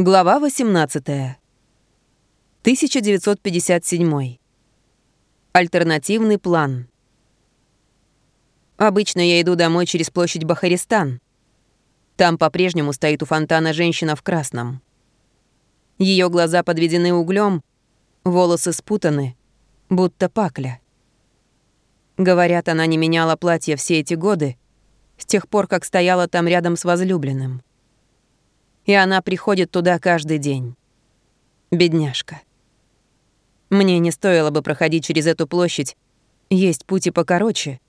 Глава 18. 1957. Альтернативный план. Обычно я иду домой через площадь Бахаристан. Там по-прежнему стоит у фонтана женщина в красном. Ее глаза подведены углем, волосы спутаны, будто пакля. Говорят, она не меняла платье все эти годы, с тех пор, как стояла там рядом с возлюбленным и она приходит туда каждый день. Бедняжка. Мне не стоило бы проходить через эту площадь, есть пути покороче,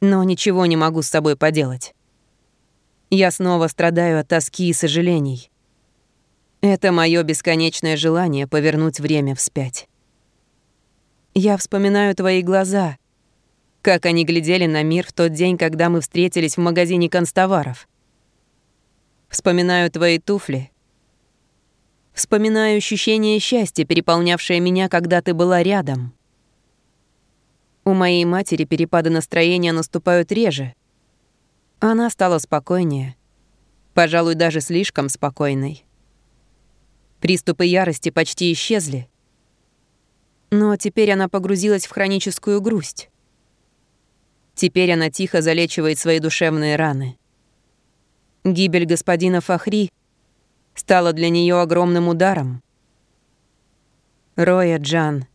но ничего не могу с собой поделать. Я снова страдаю от тоски и сожалений. Это мое бесконечное желание повернуть время вспять. Я вспоминаю твои глаза, как они глядели на мир в тот день, когда мы встретились в магазине констоваров. Вспоминаю твои туфли. Вспоминаю ощущение счастья, переполнявшее меня, когда ты была рядом. У моей матери перепады настроения наступают реже. Она стала спокойнее. Пожалуй, даже слишком спокойной. Приступы ярости почти исчезли. Но теперь она погрузилась в хроническую грусть. Теперь она тихо залечивает свои душевные раны. Гибель господина Фахри стала для нее огромным ударом. Роя Джан,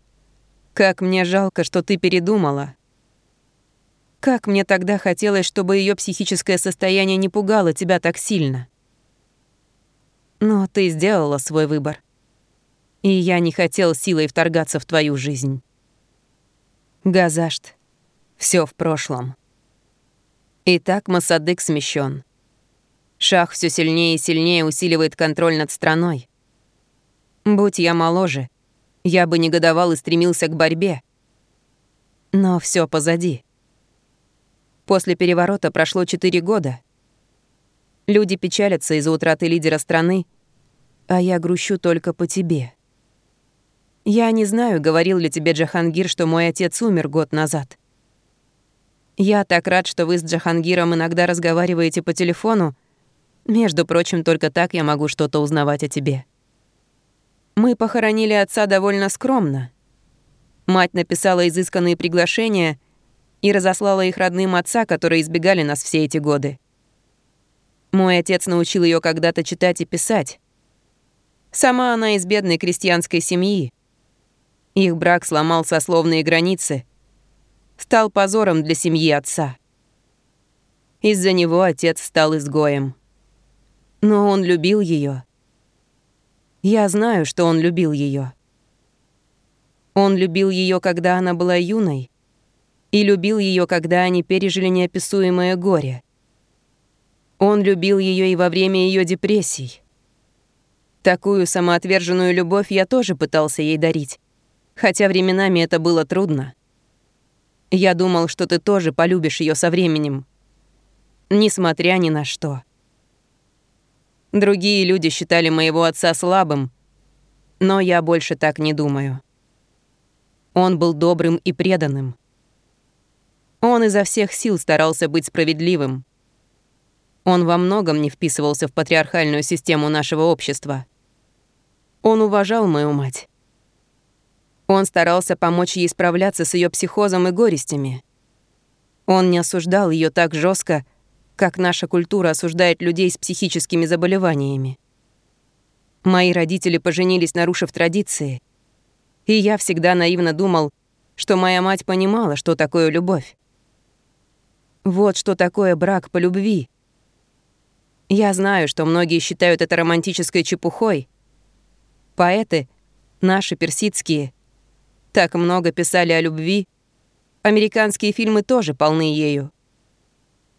как мне жалко, что ты передумала. Как мне тогда хотелось, чтобы ее психическое состояние не пугало тебя так сильно. Но ты сделала свой выбор. И я не хотел силой вторгаться в твою жизнь. Газашт, все в прошлом. Итак, Масадык смещен. Шах все сильнее и сильнее усиливает контроль над страной. Будь я моложе, я бы негодовал и стремился к борьбе. Но все позади. После переворота прошло четыре года. Люди печалятся из-за утраты лидера страны, а я грущу только по тебе. Я не знаю, говорил ли тебе Джахангир, что мой отец умер год назад. Я так рад, что вы с Джахангиром иногда разговариваете по телефону, между прочим, только так я могу что-то узнавать о тебе. Мы похоронили отца довольно скромно. Мать написала изысканные приглашения и разослала их родным отца, которые избегали нас все эти годы. Мой отец научил ее когда-то читать и писать. Сама она из бедной крестьянской семьи. Их брак сломал сословные границы, стал позором для семьи отца. Из-за него отец стал изгоем. Но он любил ее. Я знаю, что он любил ее. Он любил ее, когда она была юной, и любил ее, когда они пережили неописуемое горе. Он любил ее и во время ее депрессий. Такую самоотверженную любовь я тоже пытался ей дарить, хотя временами это было трудно. Я думал, что ты тоже полюбишь ее со временем, несмотря ни на что. Другие люди считали моего отца слабым, но я больше так не думаю. Он был добрым и преданным. Он изо всех сил старался быть справедливым. Он во многом не вписывался в патриархальную систему нашего общества. Он уважал мою мать. Он старался помочь ей справляться с ее психозом и горестями. Он не осуждал ее так жестко, как наша культура осуждает людей с психическими заболеваниями. Мои родители поженились, нарушив традиции, и я всегда наивно думал, что моя мать понимала, что такое любовь. Вот что такое брак по любви. Я знаю, что многие считают это романтической чепухой. Поэты, наши персидские, так много писали о любви. Американские фильмы тоже полны ею.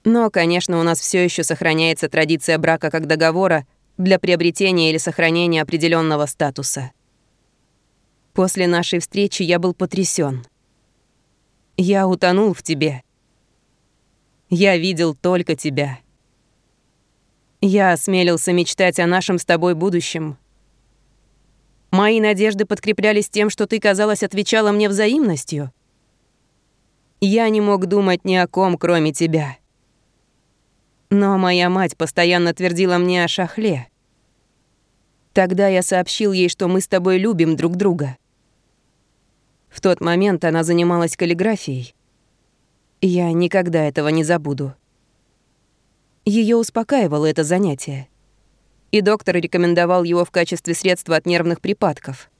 Но, конечно, у нас все еще сохраняется традиция брака как договора для приобретения или сохранения определенного статуса. После нашей встречи я был потрясен. Я утонул в тебе. Я видел только тебя. Я осмелился мечтать о нашем с тобой будущем. Мои надежды подкреплялись тем, что ты, казалось, отвечала мне взаимностью. Я не мог думать ни о ком, кроме тебя. Но моя мать постоянно твердила мне о шахле. Тогда я сообщил ей, что мы с тобой любим друг друга. В тот момент она занималась каллиграфией. Я никогда этого не забуду. Ее успокаивало это занятие. И доктор рекомендовал его в качестве средства от нервных припадков.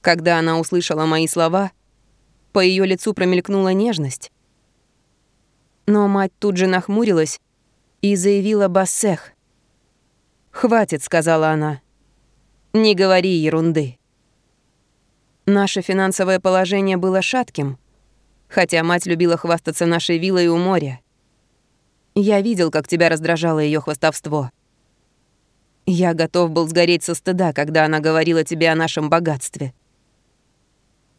Когда она услышала мои слова, по ее лицу промелькнула нежность. Но мать тут же нахмурилась и заявила бассех. «Хватит», — сказала она. «Не говори ерунды». Наше финансовое положение было шатким, хотя мать любила хвастаться нашей виллой у моря. Я видел, как тебя раздражало ее хвастовство. Я готов был сгореть со стыда, когда она говорила тебе о нашем богатстве.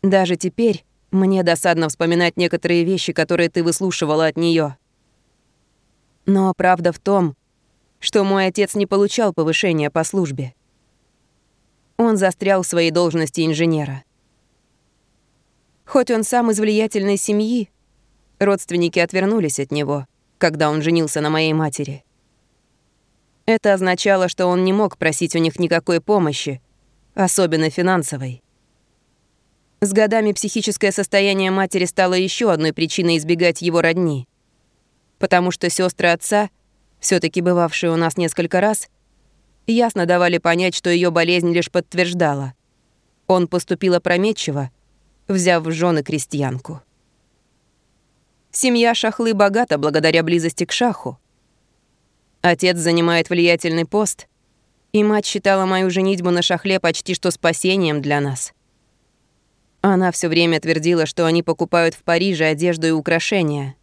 Даже теперь мне досадно вспоминать некоторые вещи, которые ты выслушивала от нее. Но правда в том, что мой отец не получал повышения по службе. Он застрял в своей должности инженера. Хоть он сам из влиятельной семьи, родственники отвернулись от него, когда он женился на моей матери. Это означало, что он не мог просить у них никакой помощи, особенно финансовой. С годами психическое состояние матери стало еще одной причиной избегать его родни. Потому что сестры отца, все таки бывавшие у нас несколько раз, ясно давали понять, что ее болезнь лишь подтверждала. Он поступил опрометчиво, взяв в жены крестьянку. Семья Шахлы богата благодаря близости к Шаху. Отец занимает влиятельный пост, и мать считала мою женитьбу на Шахле почти что спасением для нас — она все время твердила, что они покупают в Париже одежду и украшения.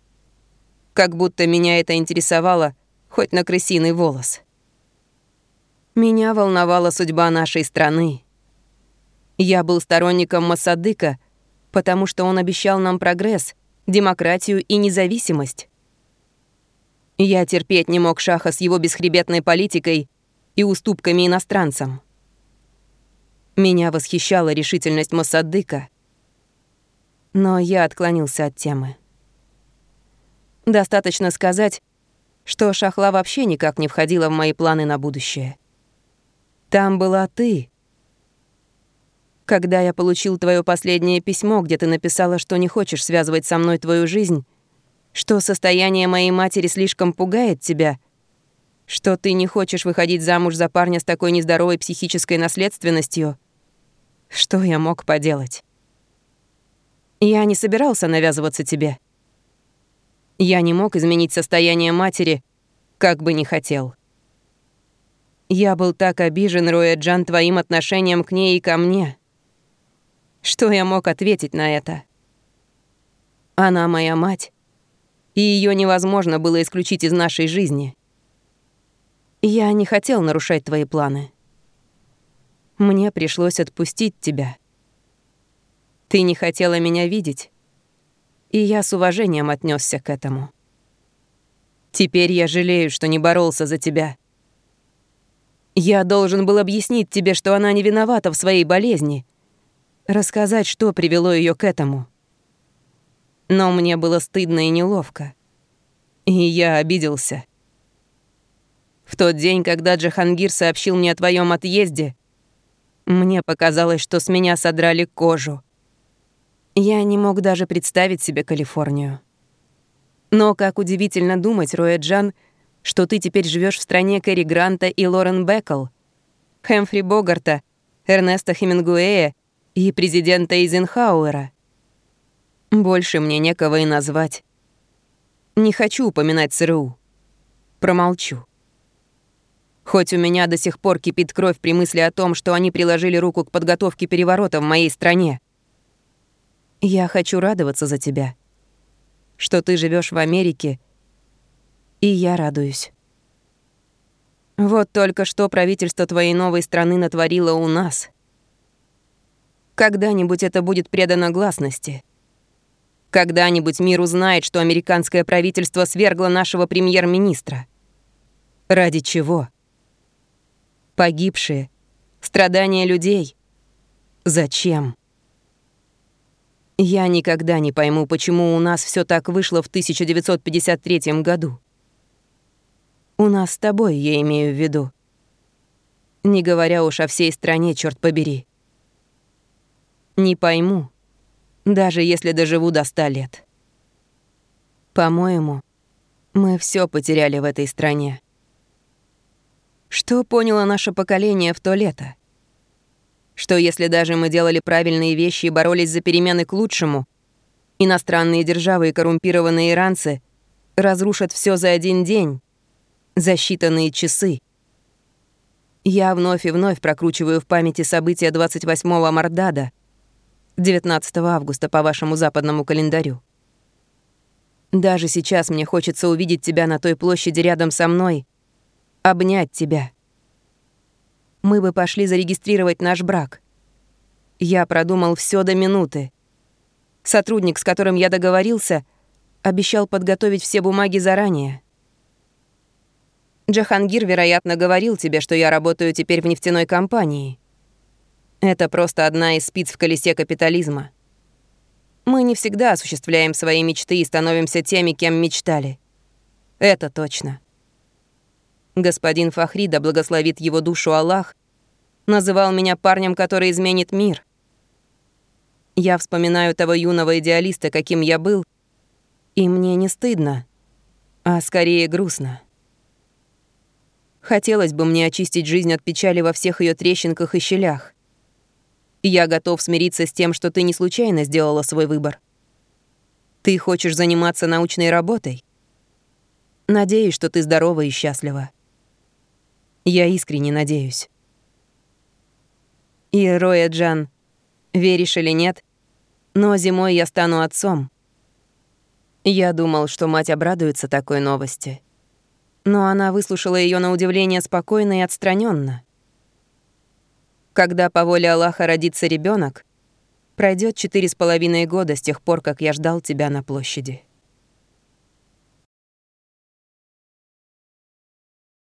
Как будто меня это интересовало, хоть на крысиный волос. Меня волновала судьба нашей страны. Я был сторонником Масадыка, потому что он обещал нам прогресс, демократию и независимость. Я терпеть не мог Шаха с его бесхребетной политикой и уступками иностранцам. Меня восхищала решительность Мосадыка. Но я отклонился от темы. Достаточно сказать, что Шахла вообще никак не входила в мои планы на будущее. Там была ты. Когда я получил твое последнее письмо, где ты написала, что не хочешь связывать со мной твою жизнь, что состояние моей матери слишком пугает тебя, что ты не хочешь выходить замуж за парня с такой нездоровой психической наследственностью — что я мог поделать? Я не собирался навязываться тебе. Я не мог изменить состояние матери, как бы ни хотел. Я был так обижен, Роя Джан, твоим отношением к ней и ко мне. Что я мог ответить на это? Она моя мать, и ее невозможно было исключить из нашей жизни. Я не хотел нарушать твои планы. Мне пришлось отпустить тебя. Ты не хотела меня видеть, и я с уважением отнесся к этому. Теперь я жалею, что не боролся за тебя. Я должен был объяснить тебе, что она не виновата в своей болезни, рассказать, что привело ее к этому. Но мне было стыдно и неловко. И я обиделся. В тот день, когда Джахангир сообщил мне о твоем отъезде, мне показалось, что с меня содрали кожу. Я не мог даже представить себе Калифорнию. Но как удивительно думать, Роя Джан, что ты теперь живешь в стране Кэрри Гранта и Лорен Беккл, Хэмфри Богарта, Эрнеста Хемингуэя и президента Эйзенхауэра. Больше мне некого и назвать. Не хочу упоминать ЦРУ. Промолчу. Хоть у меня до сих пор кипит кровь при мысли о том, что они приложили руку к подготовке переворота в моей стране. Я хочу радоваться за тебя. Что ты живешь в Америке, и я радуюсь. Вот только что правительство твоей новой страны натворило у нас. Когда-нибудь это будет предано гласности. Когда-нибудь мир узнает, что американское правительство свергло нашего премьер-министра. Ради чего? Погибшие. Страдания людей. Зачем? Я никогда не пойму, почему у нас все так вышло в 1953 году. У нас с тобой, я имею в виду. Не говоря уж о всей стране, черт побери. Не пойму, даже если доживу до ста лет. По-моему, мы все потеряли в этой стране. Что поняло наше поколение в то лето? Что если даже мы делали правильные вещи и боролись за перемены к лучшему, иностранные державы и коррумпированные иранцы разрушат все за один день, за считанные часы. Я вновь и вновь прокручиваю в памяти события 28-го Мордада, 19 августа по вашему западному календарю. Даже сейчас мне хочется увидеть тебя на той площади рядом со мной, обнять тебя. Мы бы пошли зарегистрировать наш брак. Я продумал все до минуты. Сотрудник, с которым я договорился, обещал подготовить все бумаги заранее. Джахангир, вероятно, говорил тебе, что я работаю теперь в нефтяной компании. Это просто одна из спиц в колесе капитализма. Мы не всегда осуществляем свои мечты и становимся теми, кем мечтали. Это точно. Господин Фахрида, благословит его душу Аллах, называл меня парнем, который изменит мир. Я вспоминаю того юного идеалиста, каким я был, и мне не стыдно, а скорее грустно. Хотелось бы мне очистить жизнь от печали во всех ее трещинках и щелях. Я готов смириться с тем, что ты не случайно сделала свой выбор. Ты хочешь заниматься научной работой? Надеюсь, что ты здорова и счастлива. Я искренне надеюсь. И, Роя Джан, веришь или нет, но зимой я стану отцом. Я думал, что мать обрадуется такой новости. Но она выслушала ее на удивление спокойно и отстраненно. Когда по воле Аллаха родится ребенок, пройдет четыре с половиной года с тех пор, как я ждал тебя на площади.